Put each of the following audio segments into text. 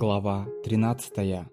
Глава 13.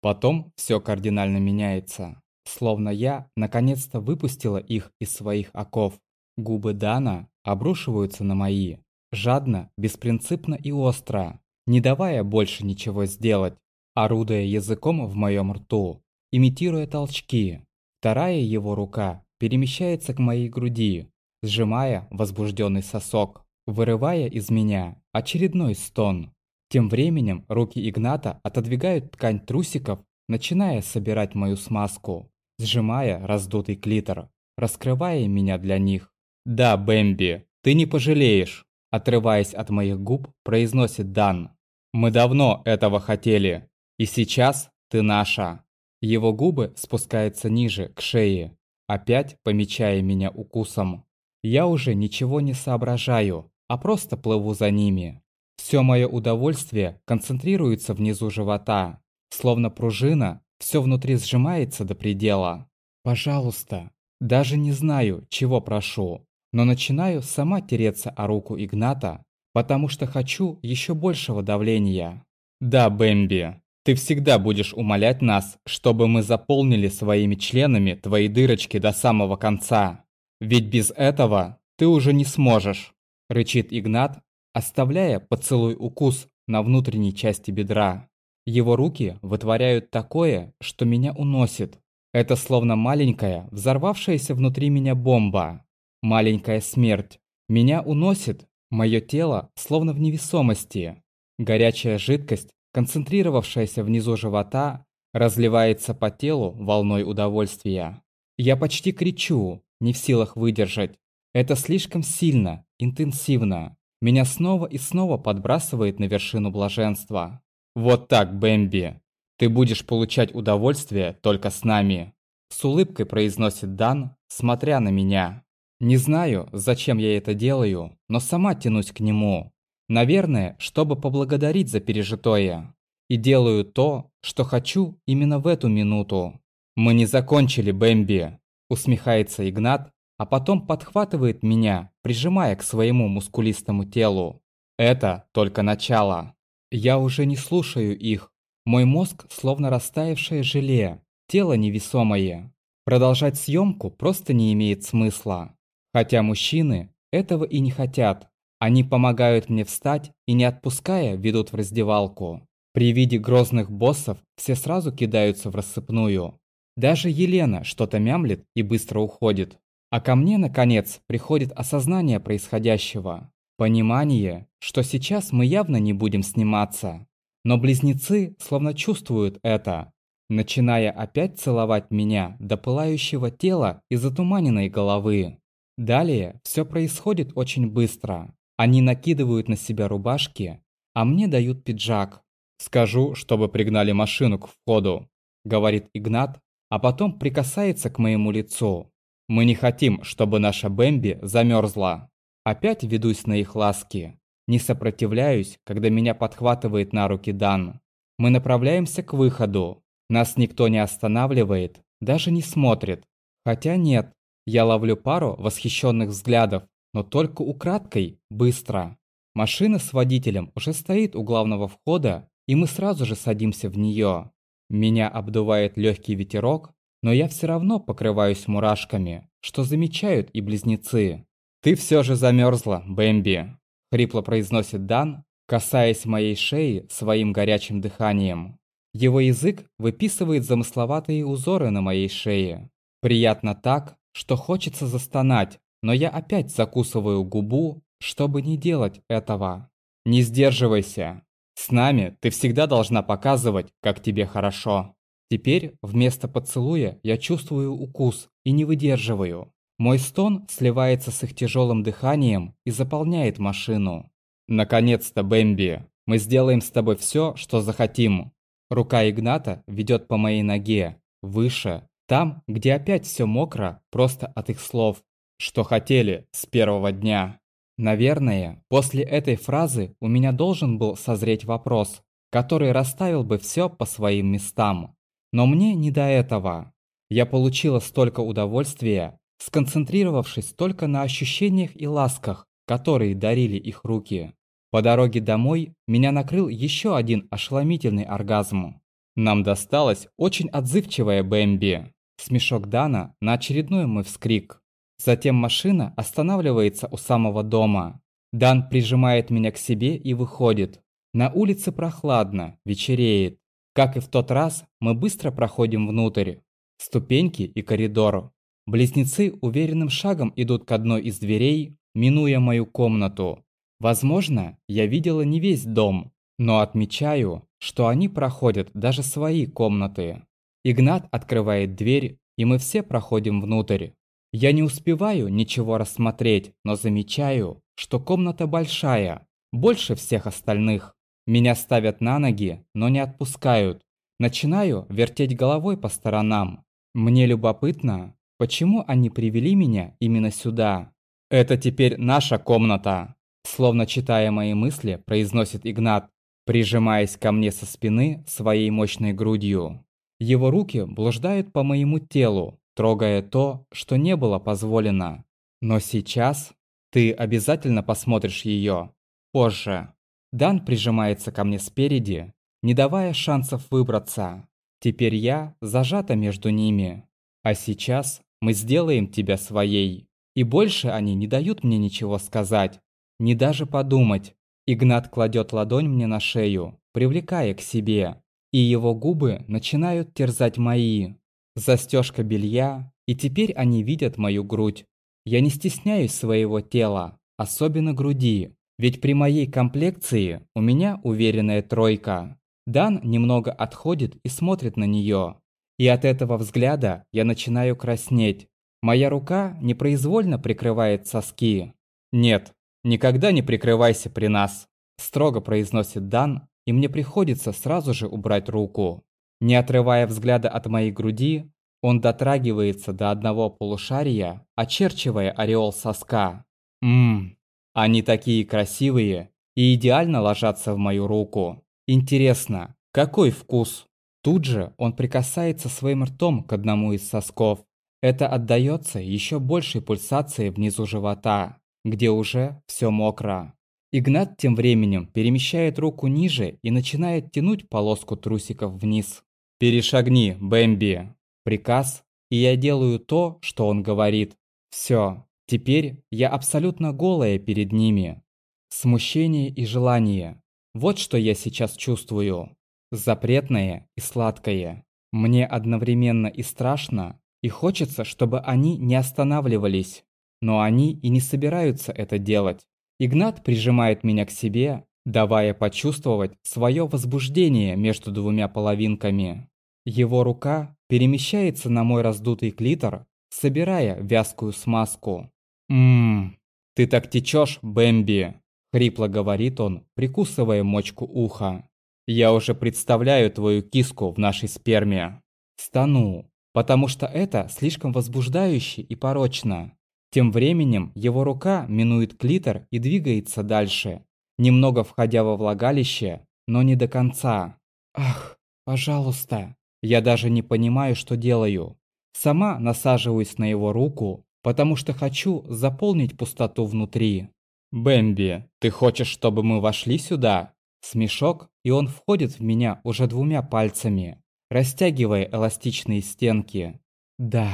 Потом все кардинально меняется. Словно я наконец-то выпустила их из своих оков. Губы Дана обрушиваются на мои. Жадно, беспринципно и остро, не давая больше ничего сделать, орудуя языком в моем рту, имитируя толчки. Вторая его рука перемещается к моей груди, сжимая возбужденный сосок, вырывая из меня очередной стон. Тем временем руки Игната отодвигают ткань трусиков, начиная собирать мою смазку, сжимая раздутый клитор, раскрывая меня для них. «Да, Бэмби, ты не пожалеешь», отрываясь от моих губ, произносит Дан. «Мы давно этого хотели, и сейчас ты наша». Его губы спускаются ниже, к шее, опять помечая меня укусом. Я уже ничего не соображаю, а просто плыву за ними. Все мое удовольствие концентрируется внизу живота. Словно пружина, все внутри сжимается до предела. Пожалуйста, даже не знаю, чего прошу, но начинаю сама тереться о руку Игната, потому что хочу еще большего давления. Да, Бэмби, ты всегда будешь умолять нас, чтобы мы заполнили своими членами твои дырочки до самого конца. Ведь без этого ты уже не сможешь, рычит Игнат, оставляя поцелуй-укус на внутренней части бедра. Его руки вытворяют такое, что меня уносит. Это словно маленькая, взорвавшаяся внутри меня бомба. Маленькая смерть. Меня уносит, мое тело словно в невесомости. Горячая жидкость, концентрировавшаяся внизу живота, разливается по телу волной удовольствия. Я почти кричу, не в силах выдержать. Это слишком сильно, интенсивно меня снова и снова подбрасывает на вершину блаженства. Вот так, Бэмби. Ты будешь получать удовольствие только с нами. С улыбкой произносит Дан, смотря на меня. Не знаю, зачем я это делаю, но сама тянусь к нему. Наверное, чтобы поблагодарить за пережитое. И делаю то, что хочу именно в эту минуту. Мы не закончили, Бэмби. Усмехается Игнат, а потом подхватывает меня, прижимая к своему мускулистому телу. Это только начало. Я уже не слушаю их. Мой мозг словно растаявшее желе, тело невесомое. Продолжать съемку просто не имеет смысла. Хотя мужчины этого и не хотят. Они помогают мне встать и не отпуская ведут в раздевалку. При виде грозных боссов все сразу кидаются в рассыпную. Даже Елена что-то мямлит и быстро уходит. А ко мне, наконец, приходит осознание происходящего. Понимание, что сейчас мы явно не будем сниматься. Но близнецы словно чувствуют это, начиная опять целовать меня до пылающего тела и затуманенной головы. Далее все происходит очень быстро. Они накидывают на себя рубашки, а мне дают пиджак. «Скажу, чтобы пригнали машину к входу», — говорит Игнат, а потом прикасается к моему лицу. Мы не хотим, чтобы наша Бэмби замерзла. Опять ведусь на их ласки. Не сопротивляюсь, когда меня подхватывает на руки Дан. Мы направляемся к выходу. Нас никто не останавливает, даже не смотрит. Хотя нет, я ловлю пару восхищенных взглядов, но только украдкой, быстро. Машина с водителем уже стоит у главного входа, и мы сразу же садимся в нее. Меня обдувает легкий ветерок, но я все равно покрываюсь мурашками, что замечают и близнецы. «Ты все же замерзла, Бэмби», — хрипло произносит Дан, касаясь моей шеи своим горячим дыханием. Его язык выписывает замысловатые узоры на моей шее. Приятно так, что хочется застонать, но я опять закусываю губу, чтобы не делать этого. Не сдерживайся. С нами ты всегда должна показывать, как тебе хорошо. Теперь вместо поцелуя я чувствую укус и не выдерживаю. Мой стон сливается с их тяжелым дыханием и заполняет машину. Наконец-то, Бэмби, мы сделаем с тобой все, что захотим. Рука Игната ведет по моей ноге, выше, там, где опять все мокро, просто от их слов, что хотели с первого дня. Наверное, после этой фразы у меня должен был созреть вопрос, который расставил бы все по своим местам. Но мне не до этого. Я получила столько удовольствия, сконцентрировавшись только на ощущениях и ласках, которые дарили их руки. По дороге домой меня накрыл еще один ошеломительный оргазм. Нам досталась очень отзывчивая Бэмби. Смешок Дана на очередной мой вскрик. Затем машина останавливается у самого дома. Дан прижимает меня к себе и выходит. На улице прохладно, вечереет. Как и в тот раз, мы быстро проходим внутрь. Ступеньки и коридор. Близнецы уверенным шагом идут к одной из дверей, минуя мою комнату. Возможно, я видела не весь дом, но отмечаю, что они проходят даже свои комнаты. Игнат открывает дверь, и мы все проходим внутрь. Я не успеваю ничего рассмотреть, но замечаю, что комната большая, больше всех остальных. Меня ставят на ноги, но не отпускают. Начинаю вертеть головой по сторонам. Мне любопытно, почему они привели меня именно сюда. «Это теперь наша комната», словно читая мои мысли, произносит Игнат, прижимаясь ко мне со спины своей мощной грудью. Его руки блуждают по моему телу, трогая то, что не было позволено. Но сейчас ты обязательно посмотришь ее. Позже. Дан прижимается ко мне спереди, не давая шансов выбраться. Теперь я зажата между ними. А сейчас мы сделаем тебя своей. И больше они не дают мне ничего сказать, не даже подумать. Игнат кладет ладонь мне на шею, привлекая к себе. И его губы начинают терзать мои. Застежка белья, и теперь они видят мою грудь. Я не стесняюсь своего тела, особенно груди, ведь при моей комплекции у меня уверенная тройка. Дан немного отходит и смотрит на нее. И от этого взгляда я начинаю краснеть. Моя рука непроизвольно прикрывает соски. «Нет, никогда не прикрывайся при нас», – строго произносит Дан, и мне приходится сразу же убрать руку. Не отрывая взгляда от моей груди, он дотрагивается до одного полушария, очерчивая ореол соска. Ммм, они такие красивые и идеально ложатся в мою руку. Интересно, какой вкус? Тут же он прикасается своим ртом к одному из сосков. Это отдается еще большей пульсацией внизу живота, где уже все мокро. Игнат тем временем перемещает руку ниже и начинает тянуть полоску трусиков вниз. «Перешагни, Бэмби!» Приказ, и я делаю то, что он говорит. Все, Теперь я абсолютно голая перед ними. Смущение и желание. Вот что я сейчас чувствую. Запретное и сладкое. Мне одновременно и страшно, и хочется, чтобы они не останавливались. Но они и не собираются это делать. Игнат прижимает меня к себе, давая почувствовать свое возбуждение между двумя половинками. Его рука перемещается на мой раздутый клитор, собирая вязкую смазку. «Ммм, ты так течешь, Бэмби!» – хрипло говорит он, прикусывая мочку уха. «Я уже представляю твою киску в нашей сперме». Стану, потому что это слишком возбуждающе и порочно. Тем временем его рука минует клитор и двигается дальше, немного входя во влагалище, но не до конца. «Ах, пожалуйста!» Я даже не понимаю, что делаю. Сама насаживаюсь на его руку, потому что хочу заполнить пустоту внутри. «Бэмби, ты хочешь, чтобы мы вошли сюда?» Смешок, и он входит в меня уже двумя пальцами, растягивая эластичные стенки. «Да,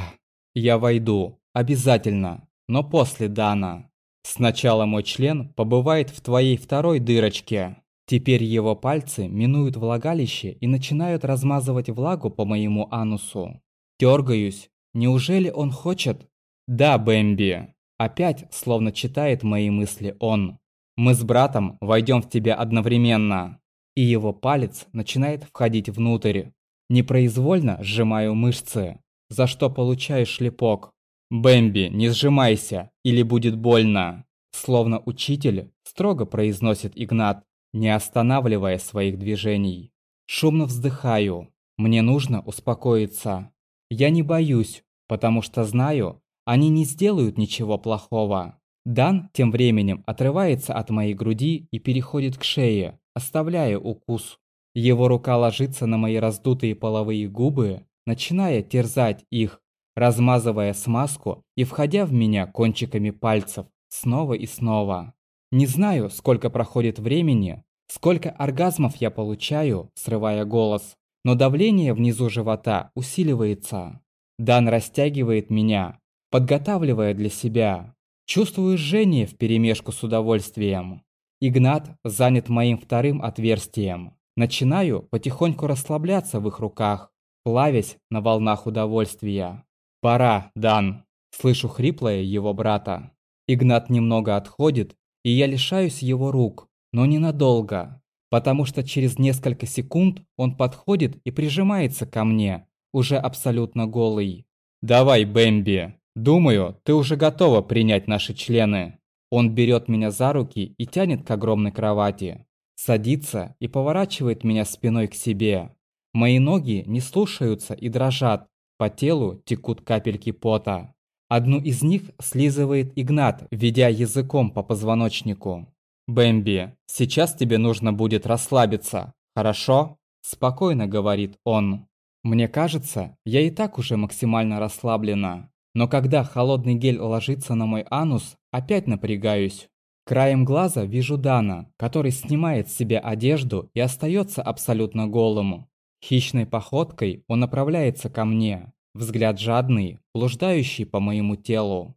я войду, обязательно, но после Дана. Сначала мой член побывает в твоей второй дырочке». Теперь его пальцы минуют влагалище и начинают размазывать влагу по моему анусу. Дергаюсь. Неужели он хочет, «Да, Бэмби». Опять, словно читает мои мысли он. «Мы с братом войдем в тебя одновременно». И его палец начинает входить внутрь. Непроизвольно сжимаю мышцы, за что получаю шлепок. «Бэмби, не сжимайся, или будет больно!» Словно учитель строго произносит Игнат, не останавливая своих движений. Шумно вздыхаю. Мне нужно успокоиться. Я не боюсь, потому что знаю, они не сделают ничего плохого. Дан тем временем отрывается от моей груди и переходит к шее, оставляя укус. Его рука ложится на мои раздутые половые губы, начиная терзать их, размазывая смазку и входя в меня кончиками пальцев снова и снова. Не знаю, сколько проходит времени, сколько оргазмов я получаю, срывая голос, но давление внизу живота усиливается. Дан растягивает меня, подготавливая для себя. Чувствую жжение вперемешку с удовольствием. Игнат занят моим вторым отверстием. Начинаю потихоньку расслабляться в их руках, плавясь на волнах удовольствия. «Пора, Дан!» Слышу хриплое его брата. Игнат немного отходит, и я лишаюсь его рук, но ненадолго, потому что через несколько секунд он подходит и прижимается ко мне, уже абсолютно голый. «Давай, Бэмби, думаю, ты уже готова принять наши члены». Он берет меня за руки и тянет к огромной кровати. Садится и поворачивает меня спиной к себе. Мои ноги не слушаются и дрожат, по телу текут капельки пота. Одну из них слизывает Игнат, ведя языком по позвоночнику. «Бэмби, сейчас тебе нужно будет расслабиться, хорошо?» Спокойно говорит он. Мне кажется, я и так уже максимально расслаблена. Но когда холодный гель ложится на мой анус, опять напрягаюсь. Краем глаза вижу Дана, который снимает с себя одежду и остается абсолютно голым. Хищной походкой он направляется ко мне, взгляд жадный, блуждающий по моему телу.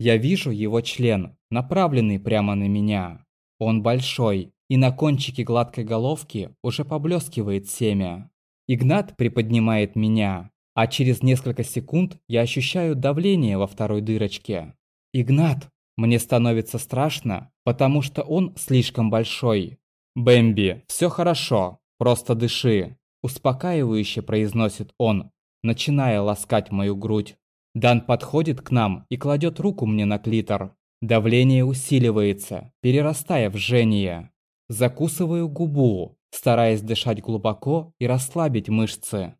Я вижу его член, направленный прямо на меня. Он большой, и на кончике гладкой головки уже поблескивает семя. Игнат приподнимает меня, а через несколько секунд я ощущаю давление во второй дырочке. «Игнат!» Мне становится страшно, потому что он слишком большой. «Бэмби, все хорошо, просто дыши. Успокаивающе произносит он, начиная ласкать мою грудь. Дан подходит к нам и кладет руку мне на клитор. Давление усиливается, перерастая в жжение. Закусываю губу, стараясь дышать глубоко и расслабить мышцы.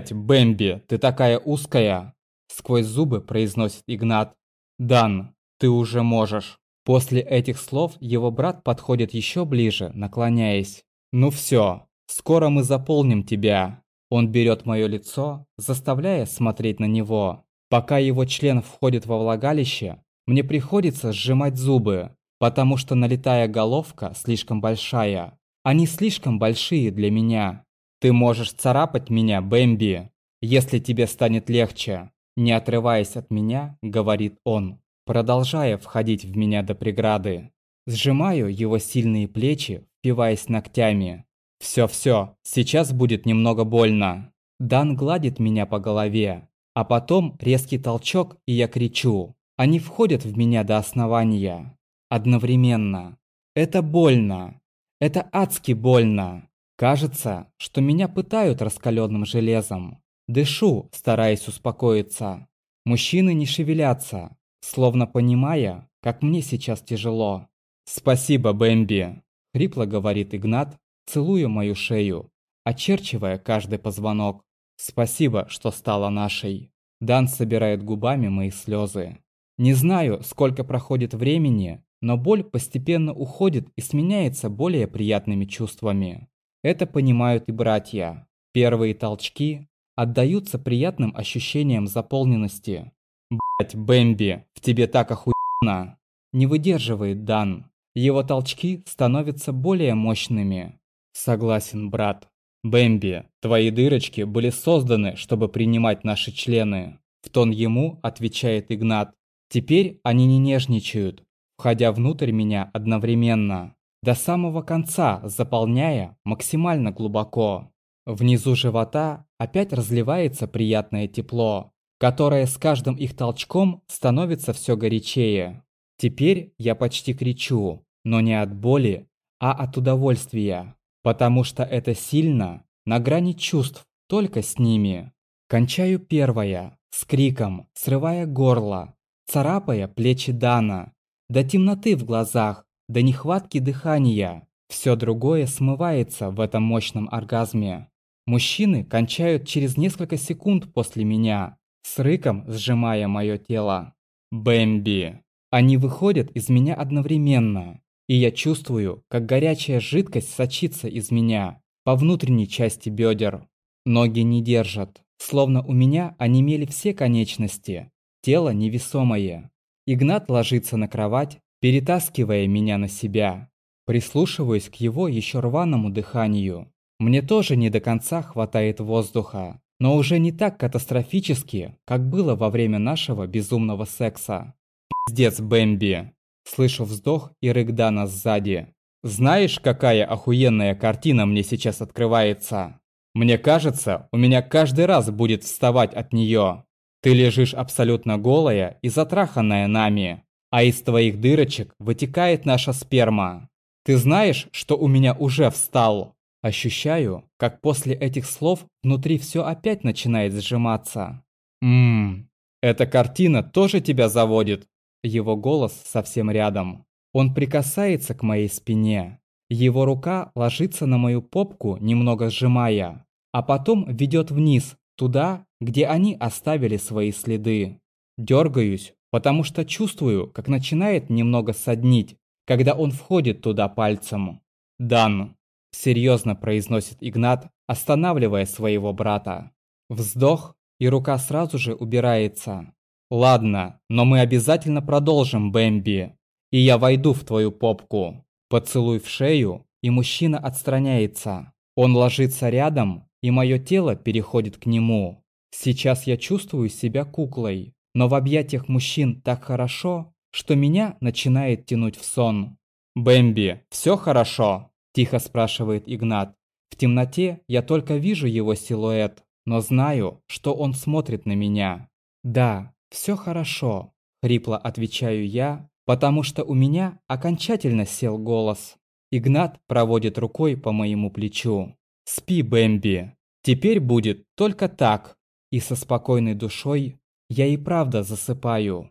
«Блядь, Бэмби, ты такая узкая!» Сквозь зубы произносит Игнат. «Дан, ты уже можешь». После этих слов его брат подходит еще ближе, наклоняясь. «Ну все, Скоро мы заполним тебя. Он берет мое лицо, заставляя смотреть на него. Пока его член входит во влагалище, мне приходится сжимать зубы, потому что налетая головка слишком большая. Они слишком большие для меня. Ты можешь царапать меня, Бэмби, если тебе станет легче. Не отрываясь от меня, говорит он, продолжая входить в меня до преграды. Сжимаю его сильные плечи, впиваясь ногтями. Все-все, сейчас будет немного больно. Дан гладит меня по голове, а потом резкий толчок, и я кричу. Они входят в меня до основания. Одновременно. Это больно. Это адски больно. Кажется, что меня пытают раскаленным железом. Дышу, стараясь успокоиться. Мужчины не шевелятся, словно понимая, как мне сейчас тяжело. «Спасибо, Бэмби», — хрипло говорит Игнат, целуя мою шею, очерчивая каждый позвонок. Спасибо, что стала нашей. Дан собирает губами мои слезы. Не знаю, сколько проходит времени, но боль постепенно уходит и сменяется более приятными чувствами. Это понимают и братья. Первые толчки отдаются приятным ощущением заполненности. Блять, Бэмби, в тебе так охуенно. Не выдерживает Дан. Его толчки становятся более мощными. Согласен, брат. Бэмби, твои дырочки были созданы, чтобы принимать наши члены. В тон ему отвечает Игнат. Теперь они не нежничают, входя внутрь меня одновременно, до самого конца заполняя максимально глубоко. Внизу живота опять разливается приятное тепло, которое с каждым их толчком становится все горячее. Теперь я почти кричу, но не от боли, а от удовольствия. Потому что это сильно, на грани чувств, только с ними. Кончаю первое, с криком, срывая горло, царапая плечи Дана, до темноты в глазах, до нехватки дыхания. Все другое смывается в этом мощном оргазме. Мужчины кончают через несколько секунд после меня, с рыком сжимая мое тело. Бэмби. Они выходят из меня одновременно и я чувствую, как горячая жидкость сочится из меня по внутренней части бедер. Ноги не держат, словно у меня онемели все конечности. Тело невесомое. Игнат ложится на кровать, перетаскивая меня на себя. Прислушиваюсь к его еще рваному дыханию. Мне тоже не до конца хватает воздуха, но уже не так катастрофически, как было во время нашего безумного секса. Пиздец, Бэмби. Слышу вздох и рык Дана сзади. Знаешь, какая охуенная картина мне сейчас открывается? Мне кажется, у меня каждый раз будет вставать от нее. Ты лежишь абсолютно голая и затраханная нами, а из твоих дырочек вытекает наша сперма. Ты знаешь, что у меня уже встал? Ощущаю, как после этих слов внутри все опять начинает сжиматься. Ммм, эта картина тоже тебя заводит? Его голос совсем рядом. Он прикасается к моей спине. Его рука ложится на мою попку, немного сжимая, а потом ведет вниз, туда, где они оставили свои следы. Дергаюсь, потому что чувствую, как начинает немного соднить, когда он входит туда пальцем. «Дан», – серьезно произносит Игнат, останавливая своего брата. Вздох, и рука сразу же убирается. «Ладно, но мы обязательно продолжим, Бэмби, и я войду в твою попку». Поцелуй в шею, и мужчина отстраняется. Он ложится рядом, и мое тело переходит к нему. Сейчас я чувствую себя куклой, но в объятиях мужчин так хорошо, что меня начинает тянуть в сон. «Бэмби, все хорошо?» – тихо спрашивает Игнат. В темноте я только вижу его силуэт, но знаю, что он смотрит на меня. «Да, все хорошо», – хрипло отвечаю я, потому что у меня окончательно сел голос. Игнат проводит рукой по моему плечу. «Спи, Бэмби, теперь будет только так». И со спокойной душой я и правда засыпаю.